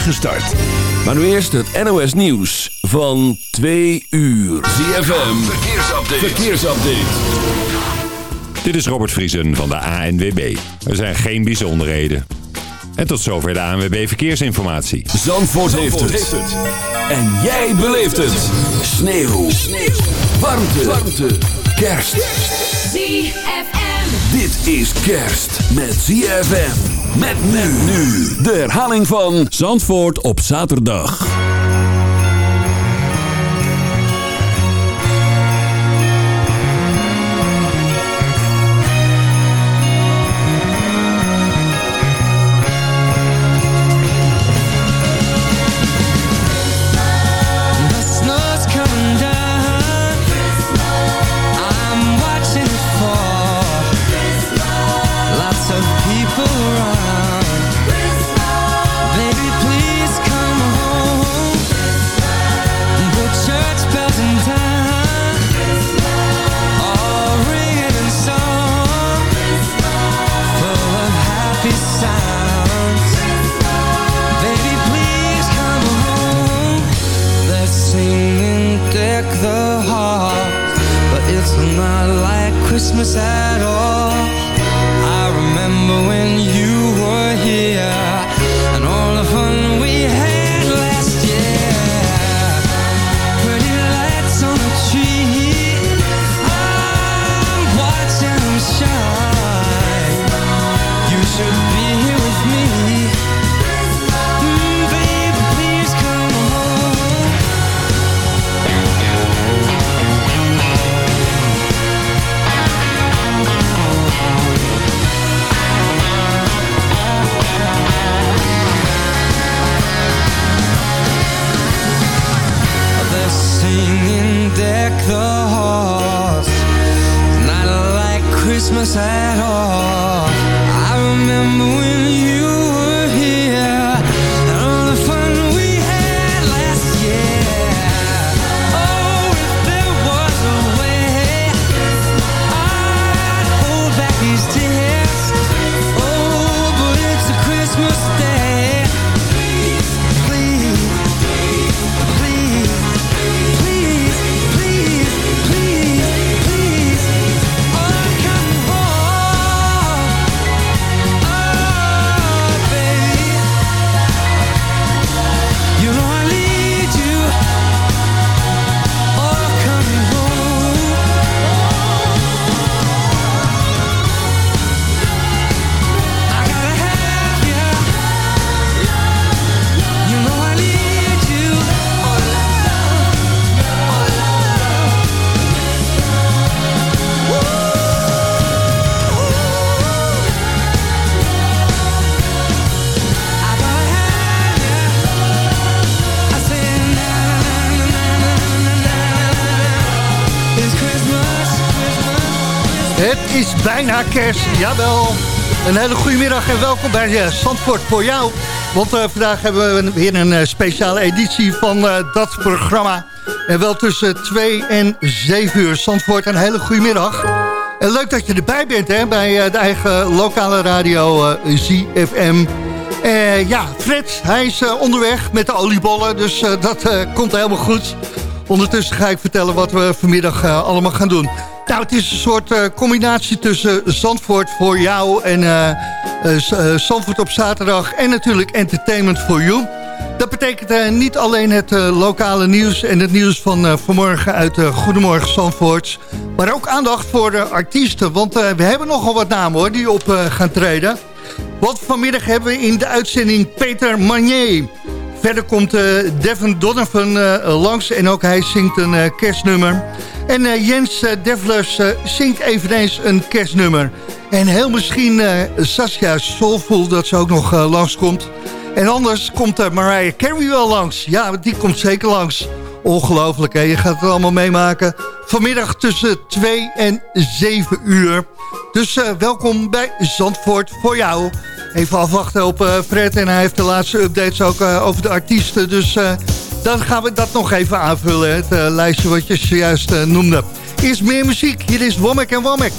start. Maar nu eerst het NOS Nieuws van 2 uur. ZFM, verkeersupdate. verkeersupdate. Dit is Robert Vriesen van de ANWB. Er zijn geen bijzonderheden. En tot zover de ANWB Verkeersinformatie. Zandvoort, heeft, het. En jij beleeft het. Sneeuw. Sneeuw. Warmte. Warmte. Kerst. ZFM. Dit is kerst met ZFM. Met men nu. De herhaling van Zandvoort op zaterdag. Bijna kerst, jawel. Een hele goede middag en welkom bij uh, Zandvoort voor jou. Want uh, vandaag hebben we weer een uh, speciale editie van dat programma. En wel tussen 2 en 7 uur. Zandvoort, een hele goede middag. En leuk dat je erbij bent hè, bij de eigen lokale radio ZFM. ja, Fred, hij is onderweg met de oliebollen, dus dat komt helemaal goed. Ondertussen ga ik vertellen wat we vanmiddag allemaal gaan doen. Nou, het is een soort uh, combinatie tussen Zandvoort voor jou en uh, Zandvoort op zaterdag en natuurlijk Entertainment for You. Dat betekent niet alleen het lokale nieuws en het nieuws van vanmorgen uit Goedemorgen Zandvoort, maar ook aandacht voor de artiesten, want we hebben nogal wat namen hoor die op gaan treden. Want vanmiddag hebben we in de uitzending Peter Manier. Verder komt Devin Donovan langs en ook hij zingt een kerstnummer. En Jens Devlers zingt eveneens een kerstnummer. En heel misschien Sascha Soulful dat ze ook nog langskomt. En anders komt Mariah Carey wel langs. Ja, die komt zeker langs. Ongelooflijk, hè? Je gaat het allemaal meemaken. Vanmiddag tussen 2 en 7 uur. Dus welkom bij Zandvoort voor jou. Even afwachten op Fred en hij heeft de laatste updates ook over de artiesten. Dus dan gaan we dat nog even aanvullen, het lijstje wat je zojuist noemde. Eerst meer muziek, hier is Womack en Womack.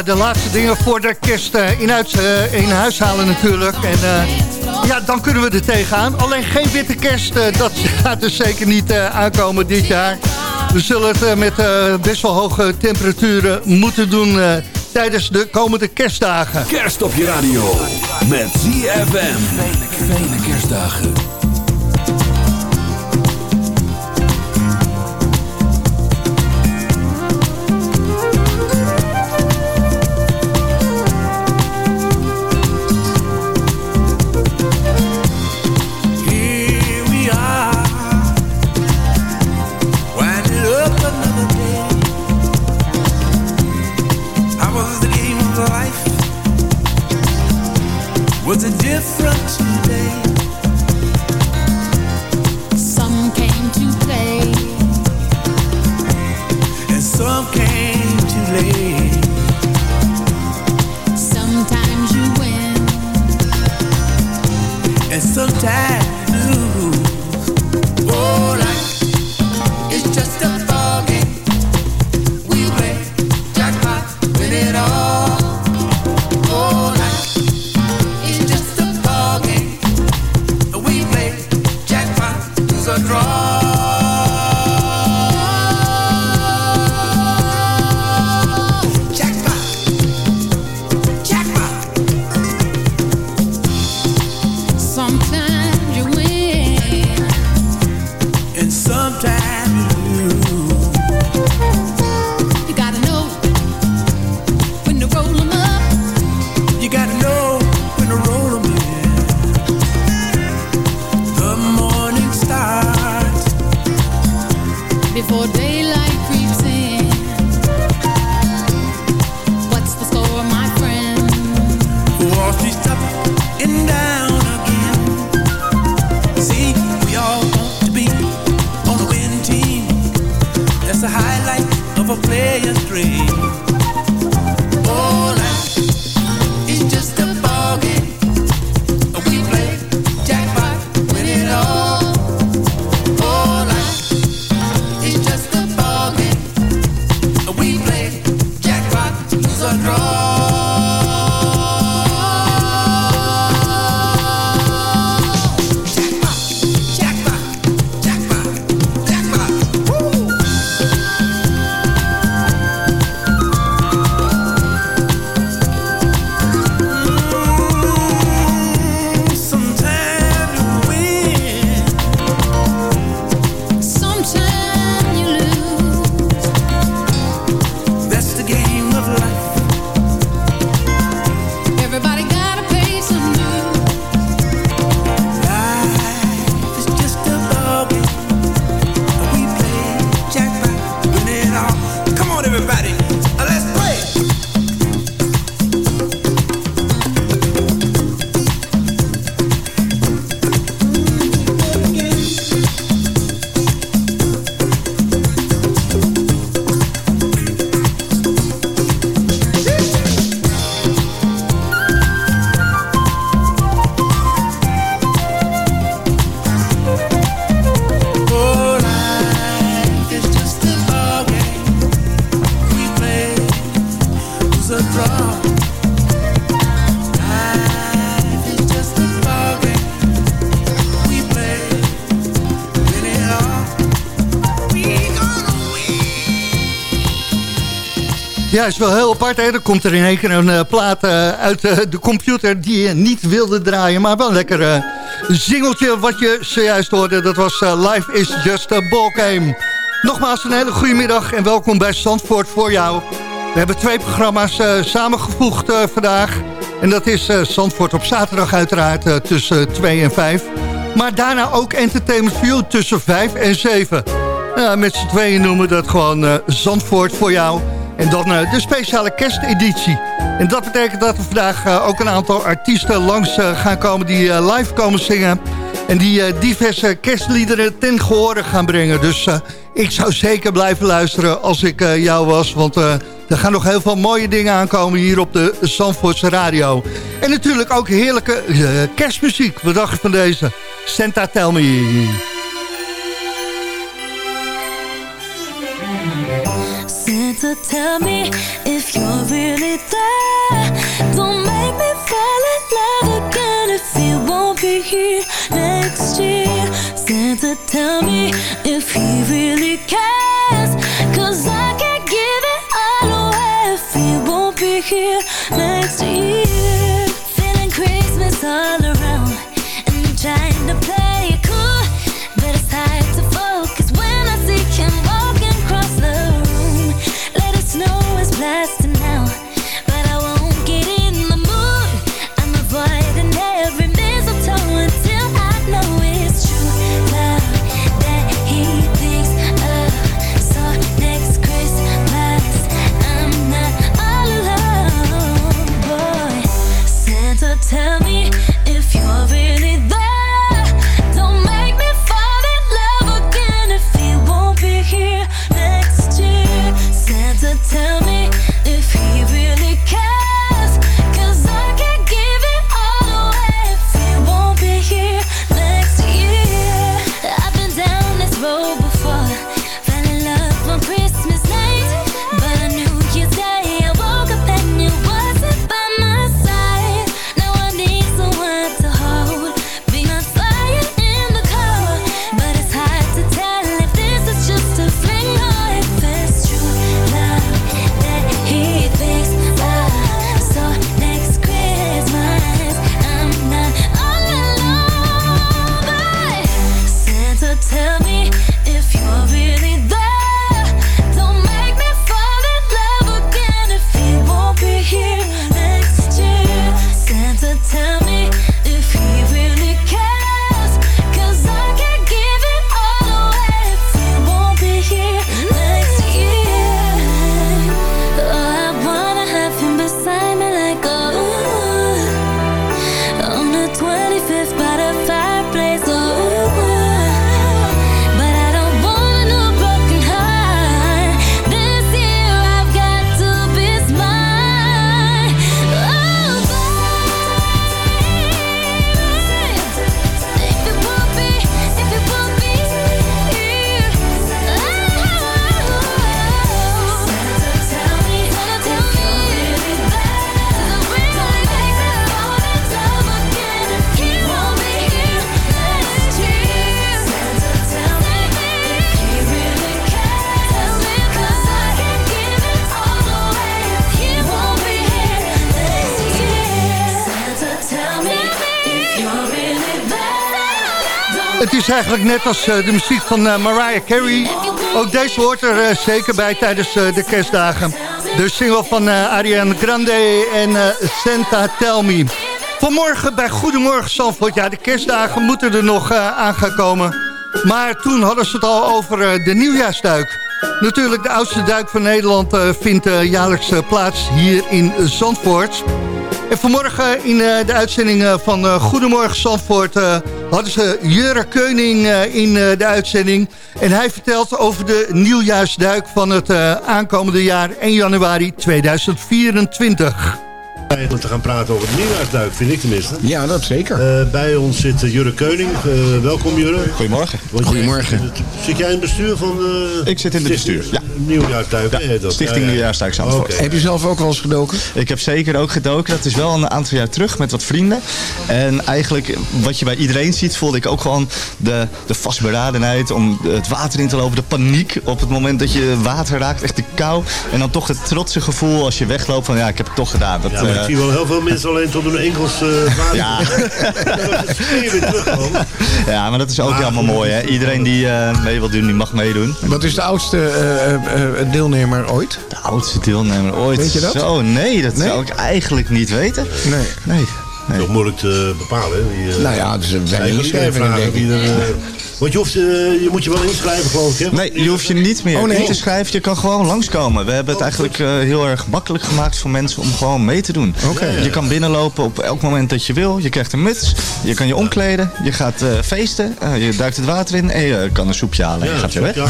Uh, de laatste dingen voor de kerst uh, in, uit, uh, in huis halen natuurlijk. En ja, dan kunnen we er tegenaan. Alleen geen witte kerst, dat gaat dus zeker niet aankomen dit jaar. We zullen het met best wel hoge temperaturen moeten doen tijdens de komende kerstdagen. Kerst op je radio met ZFM. Fijne kerstdagen. Ja, is wel heel apart. Hè? Komt er in één keer een eh, plaat eh, uit eh, de computer die je niet wilde draaien. Maar wel een lekker zingeltje wat je zojuist hoorde. Dat was Life is Just a Ballgame. Nogmaals een hele goede middag en welkom bij Zandvoort voor jou. We hebben twee programma's samengevoegd vandaag. En dat is Zandvoort op zaterdag uiteraard tussen 2 en 5. Maar daarna ook Entertainment View tussen 5 en 7. Ja, met z'n tweeën noemen we dat gewoon Zandvoort voor jou. En dan eh, de speciale kersteditie. En dat betekent dat er vandaag eh, ook een aantal artiesten langs eh, gaan komen... die live komen zingen. En die diverse kerstliederen ten gehore gaan brengen. Dus ik zou zeker blijven luisteren als ik jou was. Want er gaan nog heel veel mooie dingen aankomen hier op de Zandvoortse radio. En natuurlijk ook heerlijke kerstmuziek. Wat dacht je van deze? Santa Tell Me. Santa, tell me if he really cares. Eigenlijk net als eh, de muziek van eh, Mariah Carey. Ook deze hoort er eh, zeker bij tijdens de kerstdagen. De single van Ariana Grande en Santa Tell Me. Vanmorgen bij Goedemorgen Zandvoort. Ja, de kerstdagen moeten er nog aan gaan komen. Maar toen hadden ze het al over de nieuwjaarsduik. Natuurlijk, de oudste duik van Nederland vindt jaarlijks plaats hier in Zandvoort. En vanmorgen in de uitzending van Goedemorgen Zandvoort... eh, hadden ze Jurre Keuning eh, in eh, de uitzending. En hij vertelt over de nieuwjaarsduik van het eh, aankomende jaar 1 januari 2024. Eigenlijk te gaan praten over de nieuwjaarsduik, vind ik tenminste. Ja, dat zeker. Eh, bij ons zit eh, Jurre Keuning. Eh, welkom Jurre. Goedemorgen. Want jij- Goedemorgen. Zit jij in het bestuur van de... Ik zit in het bestuur, ja. Nieuwjaarsduik, dat? Stichting Ja, ja. Nieuwjaarsduik Zandvoort. Heb je zelf ook wel eens gedoken? Ik heb zeker ook gedoken. Dat is wel een aantal jaar terug met wat vrienden. En eigenlijk wat je bij iedereen ziet, voelde ik ook gewoon de, de vastberadenheid om het water in te lopen. De paniek op het moment dat je water raakt. Echt de kou. En dan toch het trotse gevoel als je wegloopt van ja, ik heb het toch gedaan. Dat, Ja, maar zie wel heel veel mensen alleen tot hun enkels uh, water. Ja. Ja, maar dat is ook helemaal mooi. Hè? Iedereen die eh, mee wil doen, die mag meedoen. Wat is de oudste eh, eh, eh, deelnemer ooit? De oudste deelnemer ooit. Weet je dat? Zo, nee, dat Nee? zou ik eigenlijk niet weten. Nee. Nee. nee. Toch moeilijk te bepalen. Hè? Die, eh, Nou ja, dus inschrijvingen, vragen denk ik. wie er, Want je, hoeft, eh, je moet je wel inschrijven, geloof ik. Hè? Nee, je hoeft je niet meer Oh, nee. in te schrijven. Je kan gewoon langskomen. We hebben het eigenlijk eh, heel erg makkelijk gemaakt voor mensen om gewoon mee te doen. Oké. Je kan binnenlopen op elk moment dat je wil. Je krijgt een muts. Je kan je omkleden. Je gaat eh, feesten. Eh, je duikt het water in. En je kan een soepje halen. en je gaat weer weg.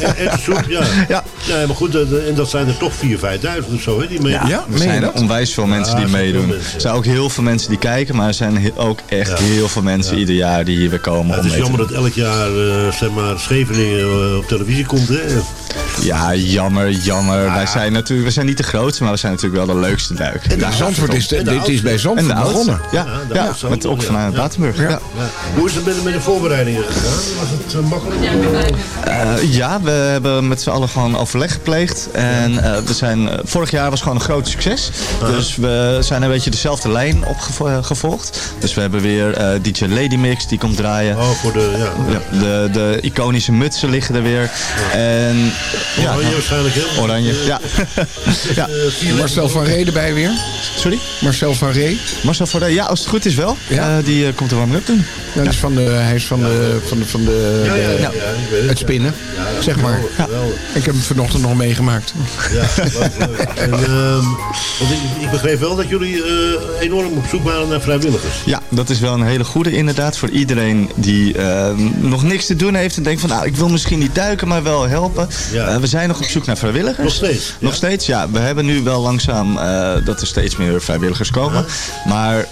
Ja, echt soep, ja. Ja. ja. maar goed, en dat zijn er toch 4.000, 5.000 of zo, hè, die mee. Ja, Er zijn dat? onwijs veel mensen Ja, die meedoen. mensen, ja. Er zijn ook heel veel mensen die kijken. Maar er zijn ook echt Ja. heel veel mensen ieder jaar die hier weer komen. Ja, het om is mee te jammer doen. dat elk jaar eh, zeg maar Scheveningen eh, op televisie komt. Hè? Ja, jammer, jammer. Wij, zijn natuurlijk, we zijn niet de grootste, maar we zijn natuurlijk wel de leukste duik. En de Zandvoort is, de- En de dit is bij En Zandvoort de oudste. begonnen. Ja, Ja, de met ook, vanuit Ja. Batenburg. Ja. Ja. Hoe is het met, met de voorbereidingen gegaan? Was het eh, makkelijk? Eh, ja, we hebben met z'n allen gewoon overleg gepleegd. En eh, we zijn, vorig jaar was gewoon een groot succes. Dus we zijn een beetje dezelfde lijn opgevolgd. Dus we hebben weer eh, DJ Lady Mix die komt draaien. Oh, voor de, ja. Ja, de, de iconische mutsen liggen er weer. En ja, Oranje waarschijnlijk, hè? oranje. Ja. ja. Eh, vier Marcel van Ree erbij weer. Sorry? Marcel van Ree. Marcel van Rij, ja, als het goed is wel. Ja. Eh, die eh, komt er warm up doen. Dat is van de, hij is van de, van de, van de, Ja, ja, ja, ja, het. het spinnen, zeg maar. Ik heb hem vanochtend nog meegemaakt. Ja, leuk. En, ehm, want ik, ik begreep wel dat jullie eh, enorm op zoek waren naar vrijwilligers. Ja, dat is wel een hele goede inderdaad voor iedereen die eh, nog niks te doen heeft en denkt van nou ik wil misschien niet duiken maar wel helpen. Ja. Eh, we zijn nog op zoek naar vrijwilligers. Nog steeds? Nog steeds, ja. We hebben nu wel langzaam eh, dat er steeds meer vrijwilligers komen. Maar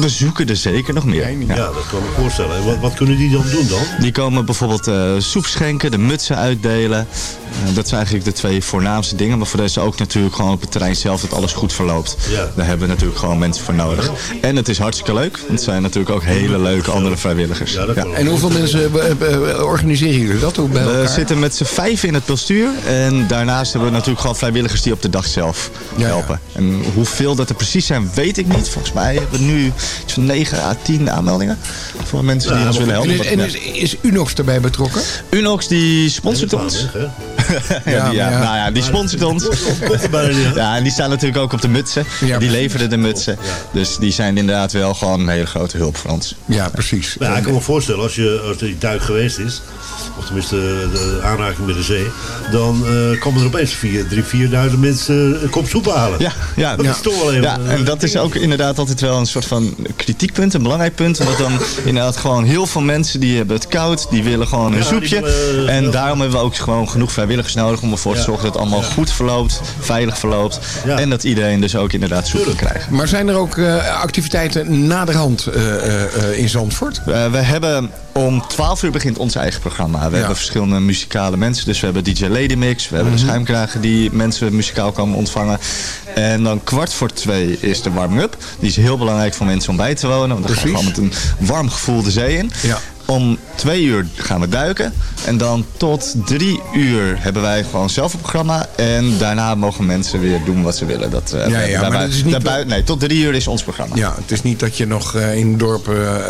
we zoeken er zeker nog meer. Ja, dat kan ik me voorstellen. En wat, wat kunnen die dan doen dan? Die komen bijvoorbeeld eh, soep schenken, de mutsen uitdelen. Eh, dat zijn eigenlijk de twee voornaamste dingen. Maar voor deze ook natuurlijk gewoon op het terrein zelf dat alles goed verloopt. Ja. Daar hebben we natuurlijk gewoon mensen voor nodig. En het is hartstikke leuk. Want het zijn natuurlijk ook hele leuke andere vrijwilligers. Ja. En hoeveel mensen eh, organiseren jullie dat ook bij We elkaar? zitten met z'n vijf in het bestuur. En daarnaast hebben we natuurlijk gewoon vrijwilligers die op de dag zelf Ja, helpen. En hoeveel dat er precies zijn, weet ik niet. Volgens mij hebben we nu iets van 9 à 10 aanmeldingen. Voor mensen die Ja, ons willen En, helpen. is, en is, is Unox erbij betrokken? Unox die sponsort ons. Ja, die, ja, ja. Nou ja, die sponsort ons. Ja, en die staan natuurlijk ook op de mutsen. Ja, die leveren de mutsen. Dus die zijn inderdaad wel gewoon een hele grote hulp voor ons. Ja, precies. Nou, ja, ik kan me voorstellen, als, je, als die duik geweest is, of tenminste de aanraking met de zee, dan eh, komen er opeens vier, drie, vierduizend mensen een kop soep halen. Ja, ja, Dat ja. is toch wel even Ja, en dat is ook inderdaad altijd wel een soort van kritiekpunt, een belangrijk punt. Omdat dan inderdaad gewoon heel veel mensen die hebben het koud, die willen gewoon een Ja, soepje. willen, eh, en daarom hebben we ook gewoon genoeg vrijwilligers nodig om ervoor te zorgen dat het allemaal goed verloopt, veilig verloopt. Ja. En dat iedereen dus ook inderdaad soep kan krijgen. Maar zijn er ook eh, activiteiten naderhand eh eh, eh, in Zandvoort? Eh, we hebben om 12 uur begint ons eigen programma. We hebben verschillende muzikale mensen. Dus we hebben DJ Lady Mix. We hebben Mhm. de schuimkragen die mensen muzikaal komen ontvangen. En dan kwart voor twee is de warming-up. Die is heel belangrijk voor mensen om bij te wonen. Want dan gaan we Precies. gewoon met een warm gevoel de zee in. Ja. Om twee uur gaan we duiken. En dan tot drie uur hebben wij gewoon zelf een programma. En daarna mogen mensen weer doen wat ze willen. Dat, eh, Ja, ja, maar daarbij- dat is niet daarbij- nee, tot drie uur is ons programma. Ja, het is niet dat je nog eh, in dorpen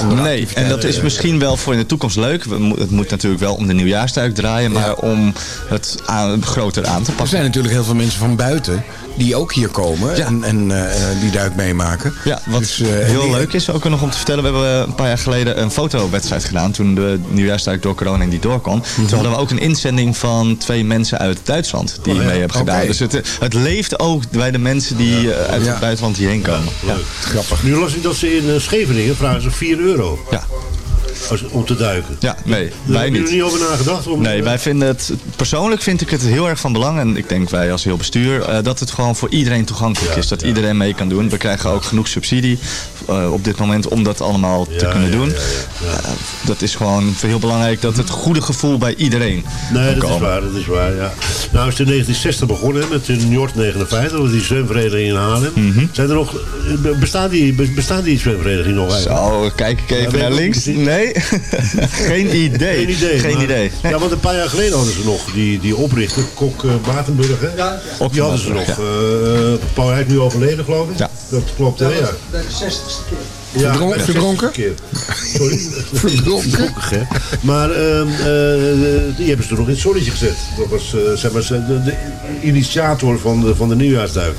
andere Nee, en dat is misschien wel voor in de toekomst leuk. Het moet natuurlijk wel om de nieuwjaarstuik draaien, maar om het aan, groter aan te Er pakken. zijn natuurlijk heel veel mensen van buiten die ook hier komen Ja. en, en eh, eh, die duik meemaken. Ja, wat Dus, eh, heel leuk is ook nog om te vertellen. We hebben een paar jaar geleden een fotowedstrijd gedaan. Toen de nieuwjaarstuik door corona niet door kon. Mhm. Toen hadden we ook een inzending van twee mensen uit Duitsland die mee hebben gedaan. Dus het, het leeft ook bij de mensen die uit Ja. het buitenland hierheen komen. Ja. Grappig. Nu las ik dat ze in Scheveningen vragen ze 4 euro Ja. Als, om te duiken. Ja, nee, Daar wij hebben niet. jullie niet over nagedacht? Om, Nee, wij vinden het, persoonlijk vind ik het heel erg van belang. En ik denk wij als heel bestuur, eh, dat het gewoon voor iedereen toegankelijk is. Dat iedereen mee kan doen. We krijgen ook genoeg subsidie eh, op dit moment om dat allemaal te kunnen doen. Eh, dat is gewoon heel belangrijk dat het goede gevoel bij iedereen Nee, dat is waar, dat is waar, ja. Nou is het in 1960 begonnen met de Njord 59, dat was die zwemvereniging in Haarlem. Mhm. Zijn er nog, eh, bestaan die, bestaan die zwemvereniging nog eigenlijk? Zo, kijk ik even naar links. niet. Geen idee. Geen idee. Geen maar- idee. Nee. Ja, want een paar jaar geleden hadden ze nog die, die oprichter, Kok eh Batenburg, hè? Ook die hadden ze nog. ja. Eh Paul hij is nu overleden, geloof ik. Ja. Dat klopt, hè? Ja. Bij de 60ste keer. Ja, verdronken? 60 keer. Sorry. Verdronken? hè? Maar ehm, eh, die hebben ze toen nog in het zonnetje gezet. Dat was zeg maar, de, de initiator van de, van de nieuwjaarsduik.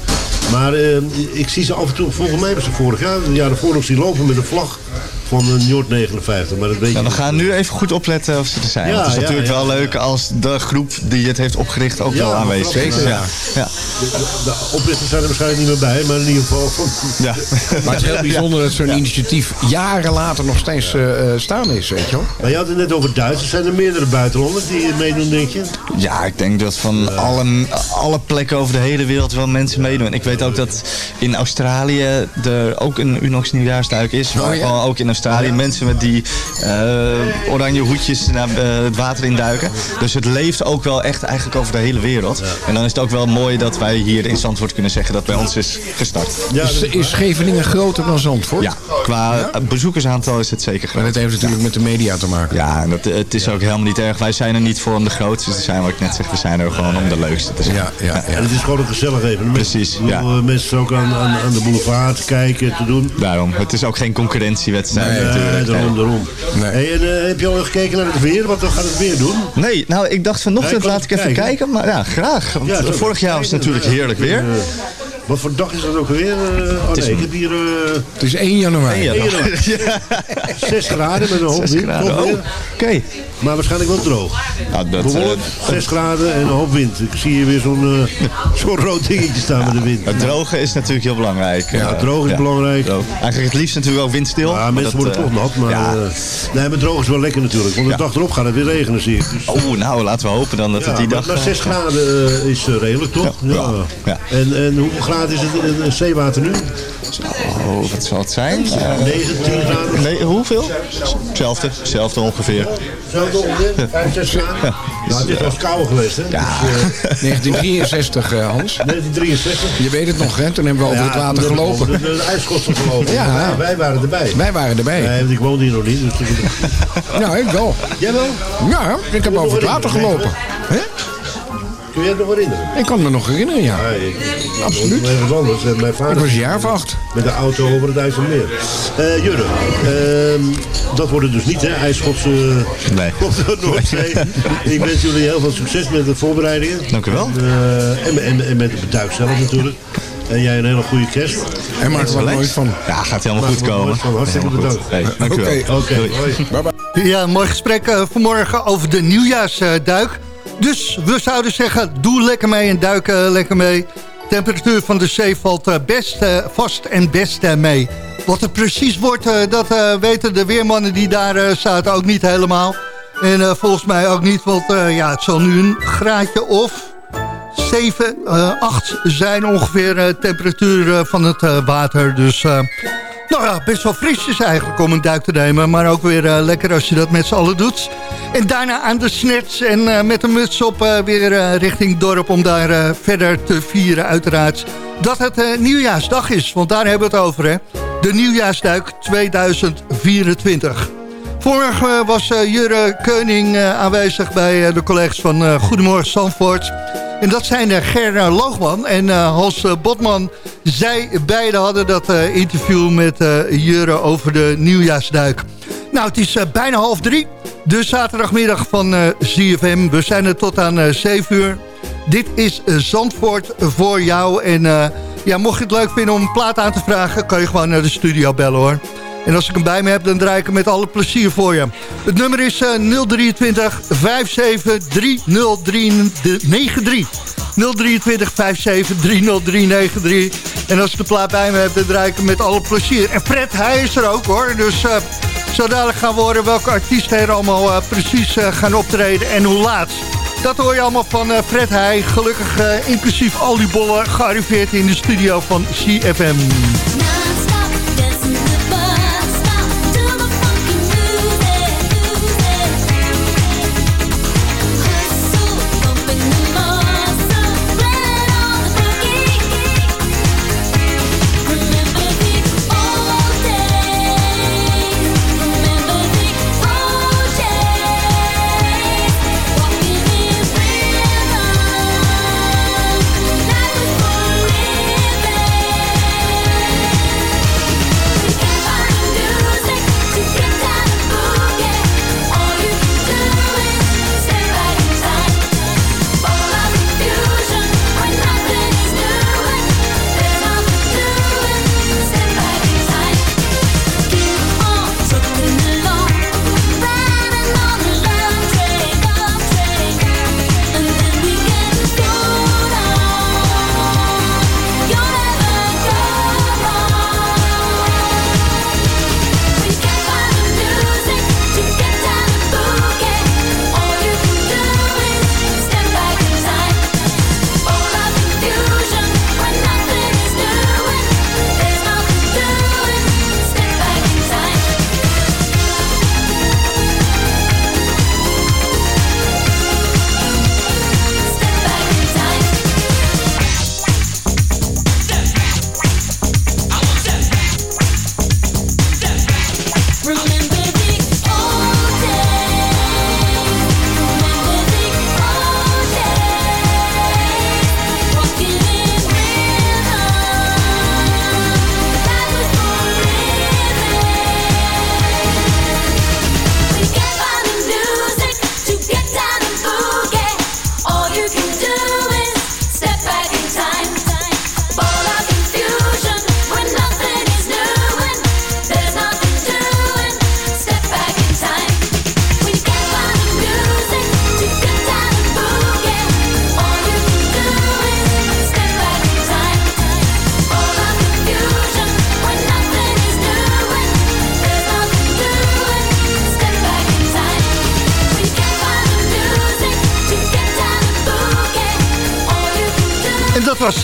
Maar ehm, ik zie ze af en toe, volgens mij hebben ze vorig jaar, de jaren voor nog zien lopen met een vlag van een Njord 59. Maar dat weet je Nou, we niet. gaan nu even goed opletten of ze er zijn. Ja, het is ja, natuurlijk ja, wel ja. leuk als de groep die het heeft opgericht ook Ja, wel aanwezig is. Ja. Ja. De, de oprichters zijn er waarschijnlijk niet meer bij, maar in ieder geval van... Ja. Maar het is heel bijzonder dat zo'n initiatief jaren later nog steeds eh, eh, staan is, weet je wel. Maar je had het net over Duitsers. Zijn er meerdere buitenlanders die meedoen, denk je? Ja, ik denk dat van alle, alle plekken over de hele wereld wel mensen meedoen. Ik weet ook dat in Australië er ook een Unox nieuwjaarsduik is. Maar Oh, ja? gewoon ook in Australië. Mensen met die eh, oranje hoedjes naar eh, het water induiken. Dus het leeft ook wel echt eigenlijk over de hele wereld. En dan is het ook wel mooi dat wij hier in Zandvoort kunnen zeggen dat bij ons is gestart. is, is Scheveningen groter dan Zandvoort? Ja, qua bezoekersaantal is het zeker groot. Maar dat heeft natuurlijk met de media te maken. Ja, en dat, het is ook helemaal niet erg. Wij zijn er niet voor om de grootste te zijn, wat ik net zeg. We zijn er gewoon om de leukste te zijn. Ja, ja, ja. En het is gewoon een gezellig evenement. Precies, ja. Eh, Mensen ook aan, aan, aan de boulevard te kijken, te doen. Daarom, het is ook geen concurrentiewedstrijd Nee, natuurlijk. daarom, daarom. Hey, en, eh, heb je al gekeken naar het weer? Wat gaat het weer doen? Nee, nou ik dacht vanochtend Nee, laat ik even even kijken. Maar ja, graag. Want eh, vorig jaar was het kijken. natuurlijk heerlijk weer. Eh, Wat voor dag is dat ook weer? oh is nee, ik een- heb hier eh Het is 1 januari. Ja, 1 januari. 6 graden met een hoop wind. Oh, Oké. Maar waarschijnlijk wel droog. Nou, dat, eh, Bewolkt, 6 graden en een hoop wind. Ik zie hier weer zo'n eh, zo'n rood dingetje staan met de wind. het droge is natuurlijk heel belangrijk. Ja, Eh, droog is belangrijk. droog. Eigenlijk het liefst natuurlijk ook windstil. Ja, maar mensen worden eh, toch nat. Maar, ja. eh, nee, maar droog is wel lekker natuurlijk. Want de dag erop gaat het weer regenen, zie ik. Dus, Oh, nou, laten we hopen dan dat het die dag... maar eh, 6 graden eh, is eh, redelijk, toch? Ja. En, en hoeveel graden is het in het zeewater nu? Oh, wat zal het zijn? Eh, 9, 10 graden? nee, hoeveel? Hetzelfde, hetzelfde ongeveer. Zo ongeveer? 5, 6 graden? Nou, het is wel kouder geweest, hè? Ja. Dus, eh, 1963, eh, Hans. 1963. Je weet het nog, hè? Toen hebben we over het water toen hebben we gelopen. De, de ijskosten gelopen. Ja. Ja, wij waren erbij. Wij waren erbij. Nee, want ik woonde hier nog niet. Dus Nou, ik wel. Jij wel? Ja, ik heb over het water gelopen. Hè? Kun je het nog herinneren? Ik kan me nog herinneren, ja. Nee, ik, Absoluut. ik- Even anders. En Mijn Ik vader was een jaar of acht. met de auto over het IJsselmeer. Eh Jurre, ehm, dat wordt het dus niet, hè? IJsschotse Nee. op de Noordzee. Ik wens jullie heel veel succes met de voorbereidingen. Dank u wel. En, eh, en, en, en met het beduik zelf natuurlijk. En jij een hele goede kerst. En maak er wat moois van. Ja, gaat helemaal goed komen. Hartstikke bedankt. Hey, dank u wel. Oké. Hoi. Ja, mooi gesprek eh, vanmorgen over de nieuwjaarsduik. Dus we zouden zeggen, doe lekker mee en duik eh, lekker mee. Temperatuur van de zee valt eh, best eh, vast en best mee. Wat het precies wordt, dat weten de weermannen die daar zaten ook niet helemaal. En volgens mij ook niet, want ja, het zal nu een graadje of 7, eh 8 zijn ongeveer de temperatuur van het water. Dus nou ja, best wel frisjes eigenlijk om een duik te nemen. Maar ook weer eh, lekker als je dat met z'n allen doet. En daarna aan de snets en eh, met een muts op eh, weer richting dorp... om daar verder te vieren uiteraard. Dat het nieuwjaarsdag is, want daar hebben we het over hè. De nieuwjaarsduik 2024. Vorige eh, was Jurre Keuning aanwezig bij de collega's van Goedemorgen Zandvoort. En dat zijn uh, Ger eh, Loogman en eh, Hans eh, Botman. Zij beiden hadden dat eh, interview met eh, Jurre over de nieuwjaarsduik. Nou, het is eh, bijna half drie. De zaterdagmiddag van eh ZFM. We zijn er tot aan eh 7 uur. Dit is eh, Zandvoort voor jou. En eh, ja, mocht je het leuk vinden om een plaat aan te vragen... kan je gewoon naar de studio bellen hoor. En als ik hem bij me heb, dan draai ik hem met alle plezier voor je. Het nummer is eh, 023 57 30393. 023 57 30393. En als ik de plaat bij me heb, dan draai ik hem met alle plezier. En Fred, hij is er ook hoor. Dus uh, zo dadelijk gaan we horen welke artiesten er allemaal uh, precies uh, gaan optreden en hoe laat. Dat hoor je allemaal van Fred Heij. Gelukkig inclusief al die bollen gearriveerd in de studio van CFM.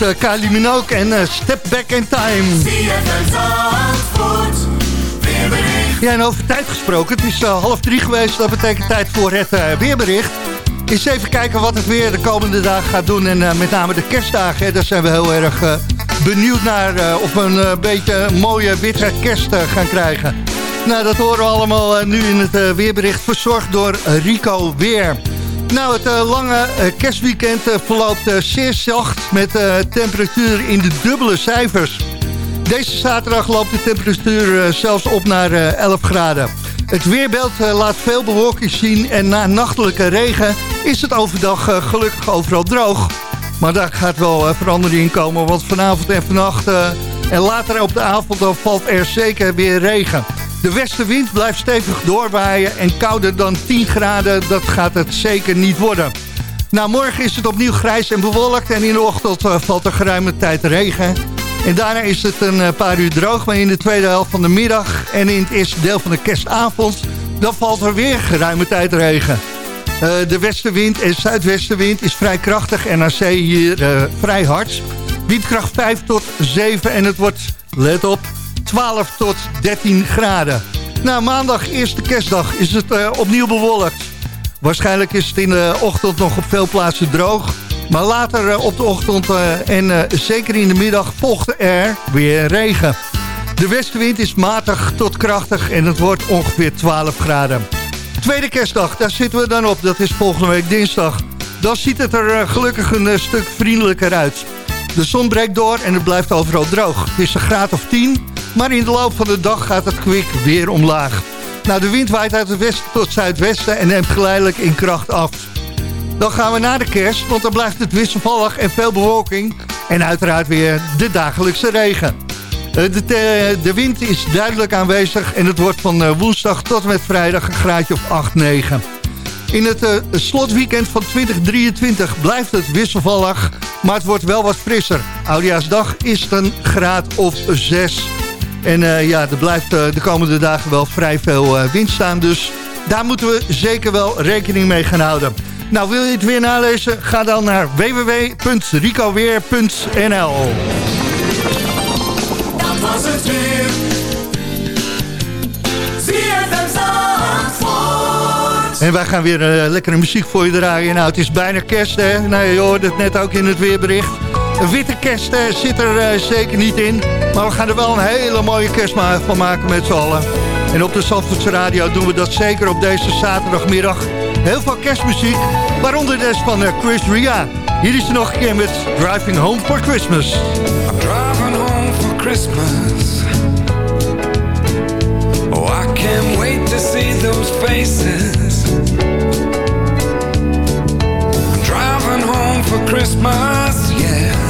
Was eh, Kylie en eh, Step Back in Time. Ja, en over tijd gesproken. Het is eh, half drie geweest. Dat betekent tijd voor het weerbericht. Eens even kijken wat het weer de komende dagen gaat doen. En met name de kerstdagen. Hè, daar zijn we heel erg benieuwd naar. of we een beetje mooie witte kerst gaan krijgen. Nou, dat horen we allemaal nu in het weerbericht. Verzorgd door Rico Weer. Nou, het eh, lange eh, kerstweekend eh, verloopt zeer zacht met temperatuur in de dubbele cijfers. Deze zaterdag loopt de temperatuur zelfs op naar eh, 11 graden. Het weerbeeld laat veel bewolking zien en na nachtelijke regen is het overdag gelukkig overal droog. Maar daar gaat wel verandering in komen, want vanavond en vannacht en later op de avond dan valt er zeker weer regen. De westenwind blijft stevig doorwaaien en kouder dan 10 graden, dat gaat het zeker niet worden. Nou, morgen is het opnieuw grijs en bewolkt en in de ochtend eh, valt er geruime tijd regen. En daarna is het een eh, paar uur droog, maar in de tweede helft van de middag en in het eerste deel van de kerstavond, dan valt er weer geruime tijd regen. Eh, de westenwind en zuidwestenwind is vrij krachtig en aan zee hier vrij hard. Windkracht 5 tot 7 en het wordt, let op, 12 tot 13 graden. Nou, maandag, eerste kerstdag, is het eh, opnieuw bewolkt. Waarschijnlijk is het in de ochtend nog op veel plaatsen droog. Maar later eh, op de ochtend eh, en zeker in de middag volgt er weer regen. De westenwind is matig tot krachtig en het wordt ongeveer 12 graden. Tweede kerstdag, daar zitten we dan op. Dat is volgende week dinsdag. Dan ziet het er gelukkig een stuk vriendelijker uit. De zon breekt door en het blijft overal droog. Het is een graad of 10, maar in de loop van de dag gaat het kwik weer omlaag. Nou, de wind waait uit het westen tot zuidwesten en neemt geleidelijk in kracht af. Dan gaan we naar de kerst, want dan blijft het wisselvallig en veel bewolking. En uiteraard weer de dagelijkse regen. Eh, De, de, de wind is duidelijk aanwezig en het wordt van eh, woensdag tot en met vrijdag een graadje of 8, 9. In het eh, slotweekend van 2023 blijft het wisselvallig, maar het wordt wel wat frisser. Oudjaarsdag is het een graad of 6. En eh, ja, er blijft eh, de komende dagen wel vrij veel eh, wind staan, dus daar moeten we zeker wel rekening mee gaan houden. Nou, wil je het weer nalezen? Ga dan naar www.ricoweer.nl Dat was het weer. En wij gaan weer lekkere muziek voor je draaien. Nou, het is bijna kerst, hè? Nou, je hoorde het net ook in het weerbericht. Een witte kerst eh, zit er eh, zeker niet in. Maar we gaan er wel een hele mooie kerst van maken met z'n allen. En op de Zandvoortse Radio doen we dat zeker op deze zaterdagmiddag. Heel veel kerstmuziek, waaronder des van eh, Chris Ria. Hier is ze nog een keer met Driving Home for Christmas. I'm driving home for Christmas. Oh, I can't wait to see those faces. I'm driving home for Christmas, yeah.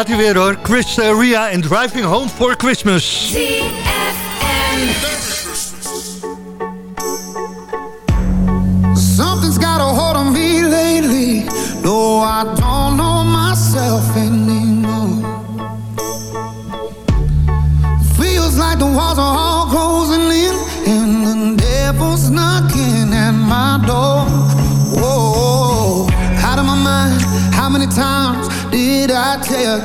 Gaat hij weer hoor. Chris eh, Ria en Driving Home for Christmas. Something's got a hold on me lately. No, I don't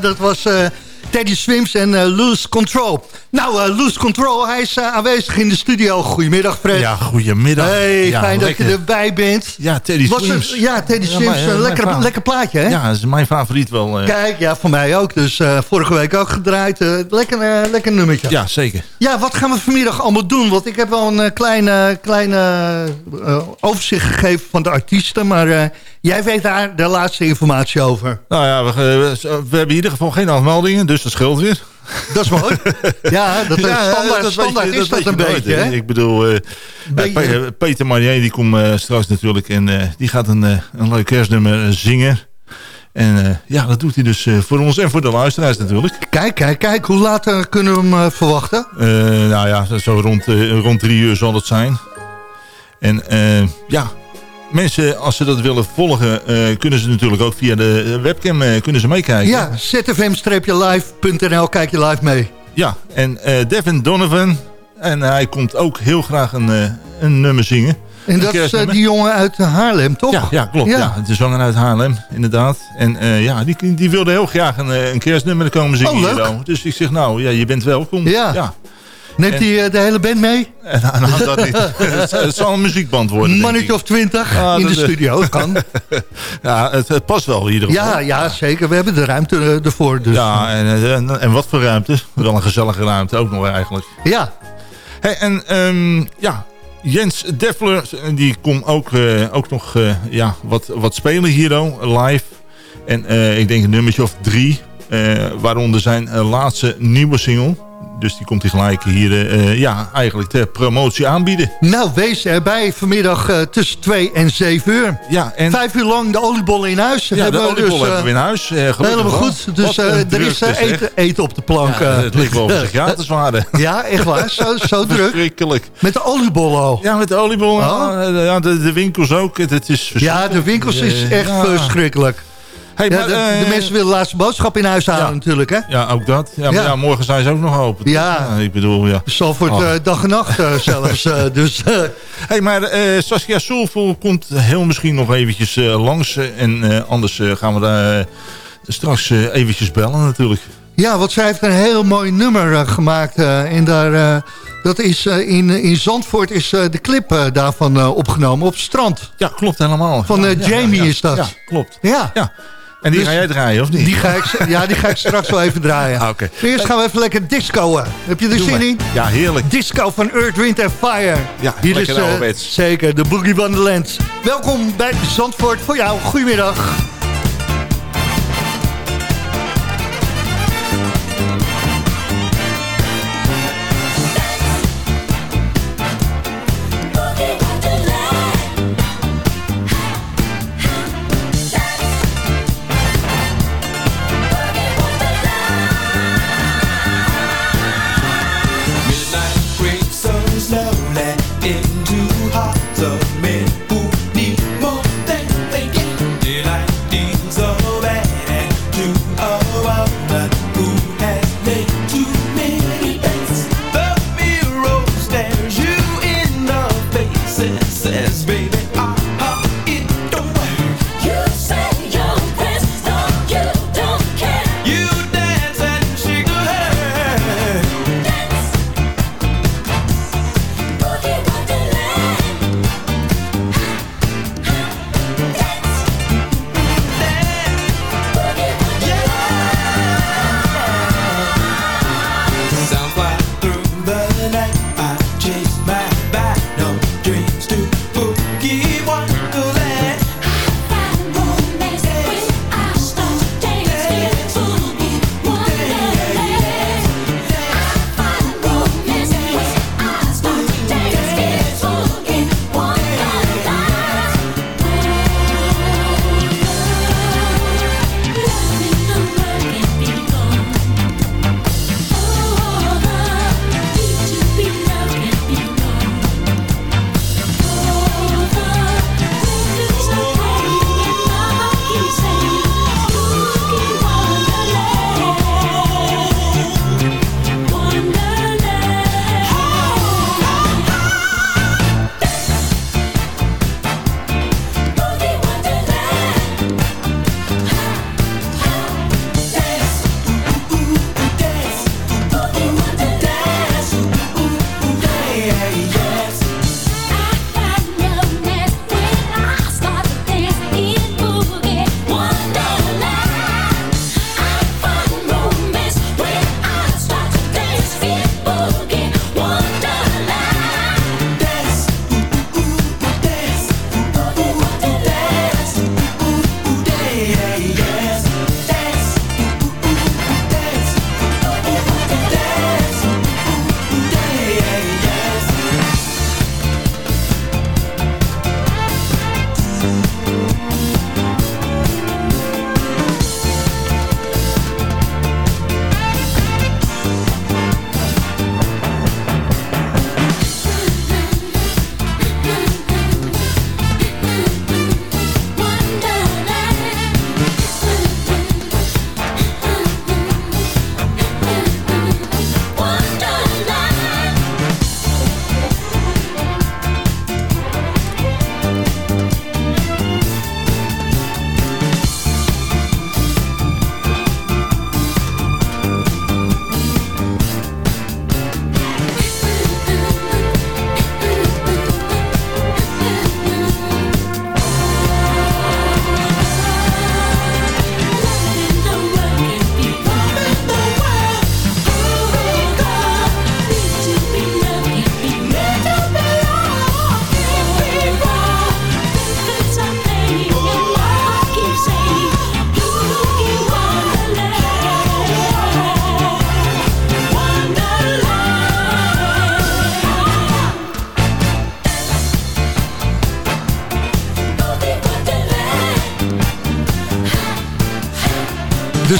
Dat was Swims en Loose Control. Nou, Loose Control, hij is eh, aanwezig in de studio. Goedemiddag, Fred. Ja, goedemiddag. Hey, Ja, fijn dat je erbij bent. Ja, Teddy Was Swims. het- ja, Teddy Ja, Swims, mijn lekker, lekker plaatje, hè? Ja, dat is mijn favoriet wel. Kijk, ja, voor mij ook. Dus vorige week ook gedraaid. lekker, lekker nummertje. Ja, zeker. Ja, wat gaan we vanmiddag allemaal doen? Want ik heb wel een kleine, kleine overzicht gegeven van de artiesten. Maar jij weet daar de laatste informatie over. Nou ja, we, we- we hebben in ieder geval geen afmeldingen, dus dat scheelt weer. Dat is mooi. Ja, dat, Ja, standaard, weet standaard je- is dat een beetje? Ik bedoel, eh, Pe- Peter Marier die komt eh, straks natuurlijk en eh, die gaat een, eh, een leuk kerstnummer eh, zingen. En eh, ja, dat doet hij dus eh, voor ons en voor de luisteraars natuurlijk. Kijk, kijk, kijk. Hoe laat eh, kunnen we hem eh, verwachten? Eh, nou ja, zo rond, eh, rond drie uur zal het zijn. En eh, ja, mensen als ze dat willen volgen, eh, kunnen ze natuurlijk ook via de webcam eh, kunnen ze meekijken. Ja, zfm-live.nl, kijk je live mee. Ja, en eh, Devin Donovan. En hij komt ook heel graag een, een nummer zingen. En dat is die jongen uit Haarlem, toch? Ja, ja klopt. Ja. Is zanger uit Haarlem, inderdaad. En ja, die, die wilde heel graag een, een kerstnummer komen zingen. Oh, leuk. hier, dan. Dus ik zeg, nou, ja, je bent welkom. Ja. ja. Neemt hij eh, de hele band mee? Nou, nou, dat niet. het, zal een muziekband worden. Mannetje of twintig Ah, in de studio, kan. ja, het, het past wel in ieder geval. Ja, ja, zeker. We hebben de ruimte eh, ervoor. Dus. Ja, en, en, en wat voor ruimte. Wel een gezellige ruimte ook nog eigenlijk. Ja. Hey, en ehm, ja, Jens Defler, die komt ook, eh, ook nog ja, wat, wat spelen hier dan, live. En ik denk een nummertje of drie, waaronder zijn laatste nieuwe single. Dus die komt hij gelijk hier eh, eh, ja, eigenlijk ter promotie aanbieden. Nou, wees erbij vanmiddag eh, tussen 2 en 7 uur. Ja, en... Vijf uur lang de oliebollen in huis. Ja, de Hebben we oliebollen dus, hebben we in huis. helemaal wel. goed. Dus er is eten, eten op de plank. Ja, het ligt wel op de psychiaterswaarde. Ja, echt waar. Zo, zo druk. Met de oliebollen al. Ja, met de oliebollen. Oh. Ja, de, de winkels ook. Het, is Ja, de winkels is echt verschrikkelijk. Hey, maar, de, eh, de mensen willen de laatste boodschap in huis halen natuurlijk, hè? Ja, ook dat. Ja, maar Ja. morgen zijn ze ook nog open. Ja. ik bedoel, ja. Zalvoort Ach. eh, dag en nacht eh, zelfs. dus Hey, maar Saskia Soulful komt heel misschien nog eventjes langs. en anders gaan we daar straks eventjes bellen natuurlijk. ja, want zij heeft een heel mooi nummer gemaakt. en daar, dat is in, in Zandvoort is de clip daarvan opgenomen op het strand. Ja, klopt helemaal. Van Ja, ja, Jamie ja, ja. is dat. Ja, klopt. Ja. Ja. En die Dus- ga jij draaien, of niet? Die ga ik, ja, die ga ik straks wel even draaien. Ah, oké. Eerst gaan we even lekker discoen. Heb je er Doe zin in? Ja, heerlijk. Disco van Earth, Wind Fire. Ja, Hier lekker is eh, ouderwets. zeker de Boogie Wonderland. Welkom bij Zandvoort voor jou. Goedemiddag.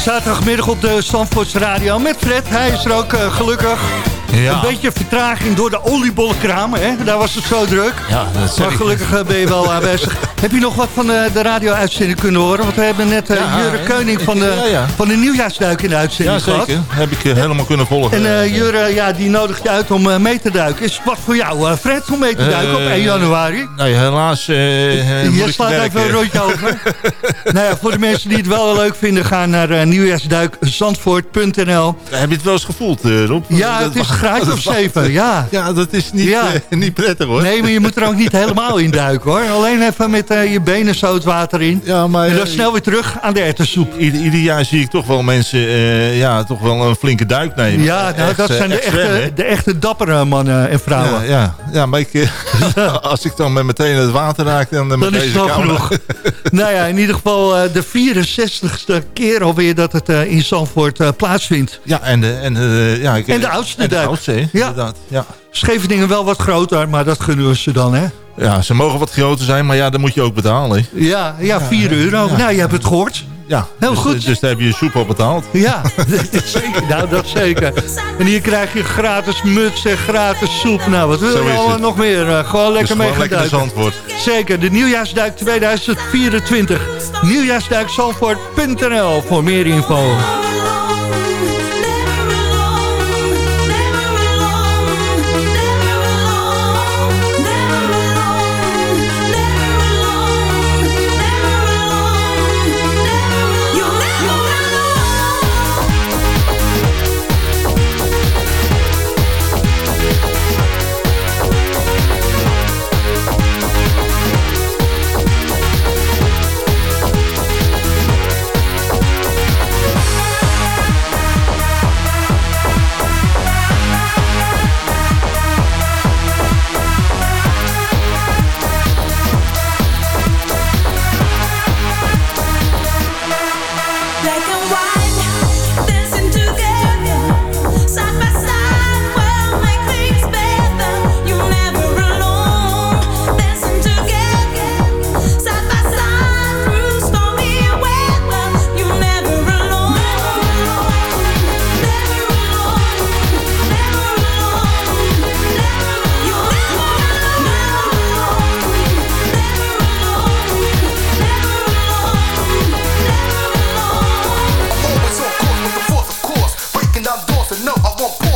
Zaterdagmiddag op de Zandvoorts Radio met Fred. Hij is er ook uh, gelukkig. Ja. Een beetje vertraging door de oliebollenkraam. Hè? Daar was het zo druk. Ja, dat maar gelukkig ik. ben je wel aanwezig. Heb je nog wat van de, de radio-uitzending kunnen horen? Want we hebben net uh, ja, Jure Keuning van de, ja, van de nieuwjaarsduik in de uitzending ja, zeker. Heb ik uh, helemaal kunnen volgen. En uh, Jure, ja, die nodigt je uit om mee te duiken. Is wat voor jou, Fred, om mee te duiken op 1 januari? Nee, helaas Je slaat even een rondje over. nou ja, voor de mensen die het wel leuk vinden, ga naar nieuwjaarsduikzandvoort.nl. Heb je het wel eens gevoeld, Rob? Ja, het is graag of zeven, ja. Ja, dat is niet, ja. uh, niet prettig hoor. Nee, maar je moet er ook niet helemaal in duiken hoor. Alleen even met uh, je benen zo het water in. Ja, maar, en dan uh, snel weer terug aan de erwtensoep. Ieder, ieder, jaar zie ik toch wel mensen ja, toch wel een flinke duik nemen. Ja, nou, echt, dat zijn de, echte, de echte dappere mannen en vrouwen. Ja, ja, ja maar ik, als ik dan met meteen het water raak, dan, dan is het wel genoeg. nou ja, in ieder geval de 64ste keer alweer dat het in Zandvoort plaatsvindt. Ja, en de, en de, ja, ik, en de oudste en de duik. Ja. inderdaad. Ja. Scheveningen wel wat groter, maar dat gunnen we ze dan, hè? Ja, ze mogen wat groter zijn, maar ja, dan moet je ook betalen. Ja, ja 4 euro. Nou, je hebt het gehoord. Ja, heel dus, goed. Dus daar heb je je soep op betaald. Ja, zeker. Nou, dat zeker. En hier krijg je gratis muts en gratis soep. Nou, wat wil je allemaal nog meer? Uh, gewoon lekker dus mee gaan duiken. Zandvoort. Zeker, de Nieuwjaarsduik 2024. Nieuwjaarsduikzandvoort.nl voor meer info. Black and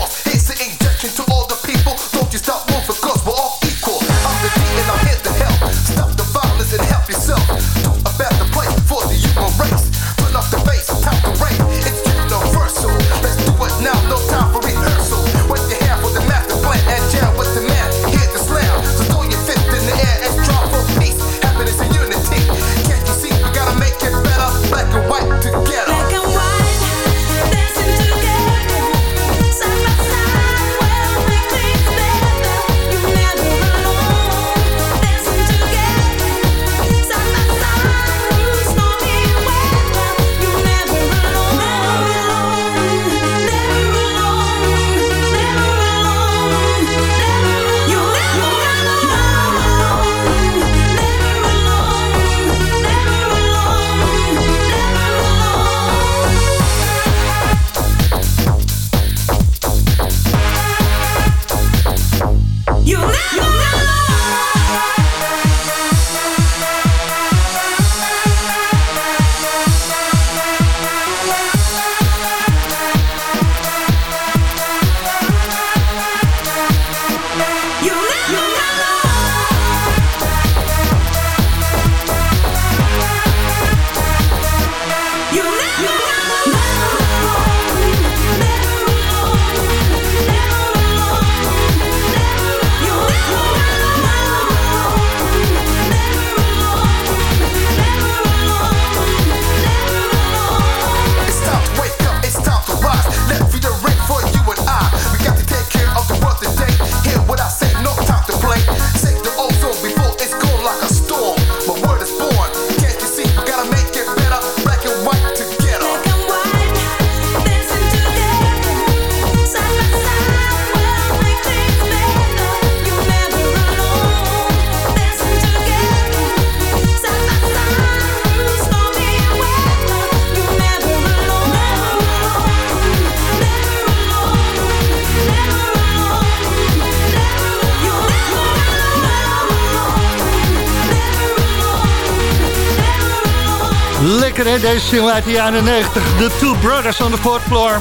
hè, deze single uit de jaren 90. The Two Brothers on the Fourth Floor.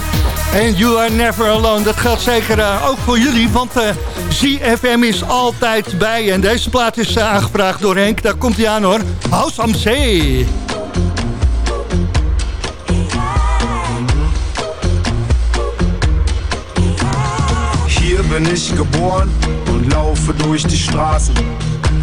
And You Are Never Alone. Dat geldt zeker uh, ook voor jullie, want uh, ZFM is altijd bij. En deze plaat is uh, aangevraagd door Henk. Daar komt hij aan hoor. House am Zee. Hier bin ich geboren und laufe durch die Straßen.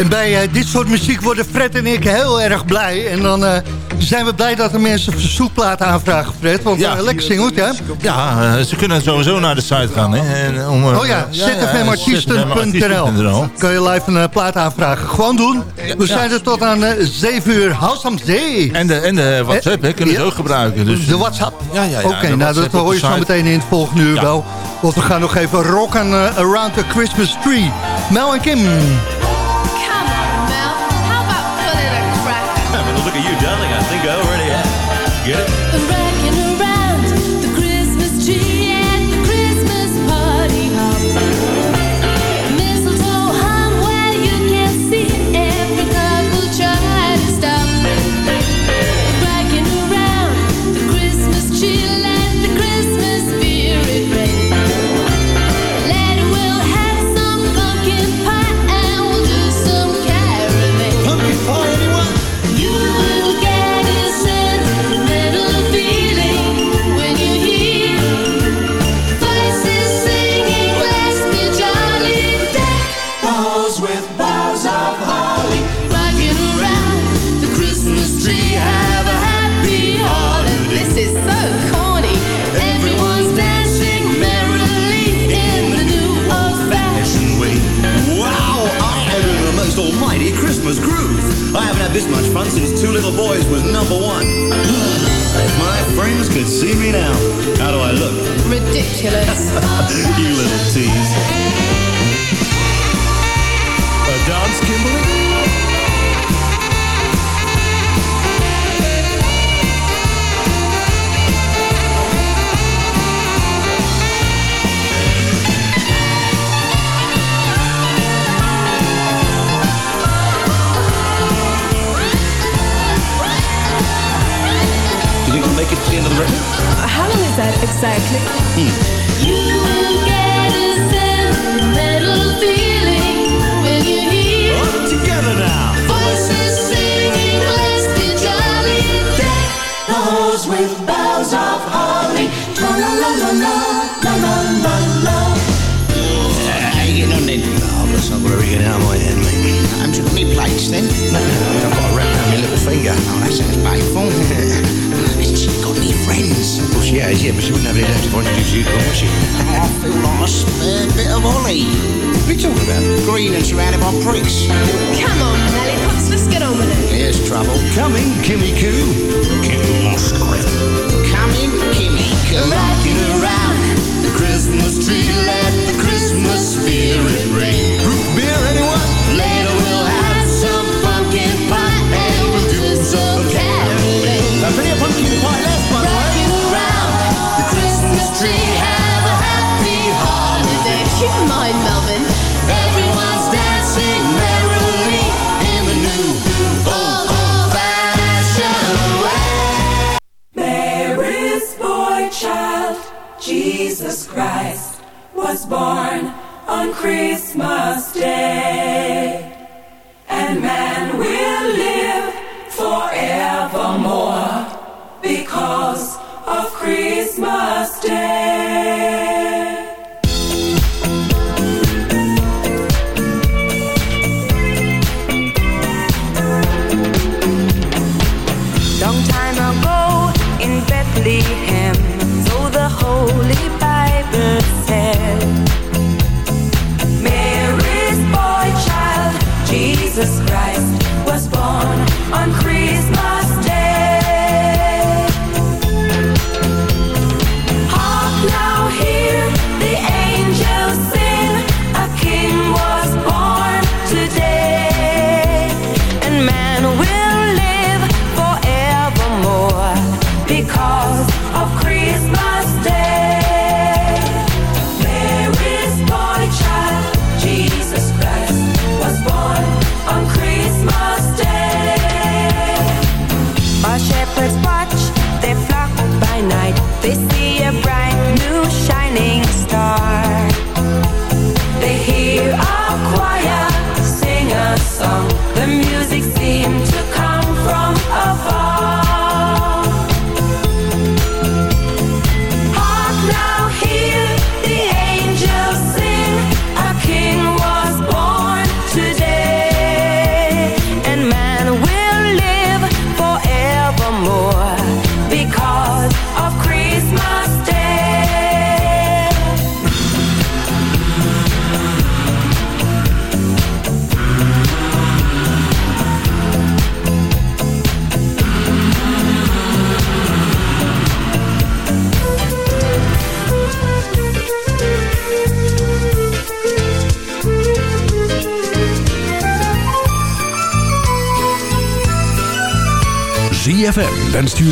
En bij uh, dit soort muziek worden Fred en ik heel erg blij. En dan uh, zijn we blij dat er mensen verzoekplaten aanvragen, Fred. Want ja, uh, lekker zingelt, hè? Ja, ze kunnen sowieso naar de site gaan. Hè, en om, oh ja, zfmartiesten.nl Kun je live een plaat aanvragen. Gewoon doen. We zijn er tot aan 7 uur. House am Zee. En de, en de WhatsApp hè, kunnen ze ook gebruiken. Dus, de WhatsApp? Ja, ja, ja. Oké, okay, nou dat hoor je zo meteen in het volgende uur wel. Want we gaan nog even rocken around the Christmas tree. Mel en Kim. go. Ready? Get it? Two Little Boys was number one. if my friends could see me now, how do I look? Ridiculous. you little tease. Is that exactly? Hmm. You will get a sentimental feeling when you hear All together now. voices singing, let's be jolly. Deck the halls with boughs of holly. La la la la la, la la la la. Hey, you know, Ned. Oh, bless, I've got a ringing out my head, mate. Haven't you got any plates then? No, no, I mean, I've got a wrap around my little finger. Oh, that sounds painful. Hasn't she got any friends? Well, she has, yeah, but she wouldn't have any left if I introduced you to her, would she? I feel like a spare bit of Ollie. What are you talking about? Green and surrounded by pricks. Come on, lollipops, let's get on with it. Here's trouble. Coming, Kimmy Coo. Kim Moskowitz. Coming, Kimmy Coo. Rocking around the Christmas tree, let the Christmas spirit ring. Root beer, anyone? Later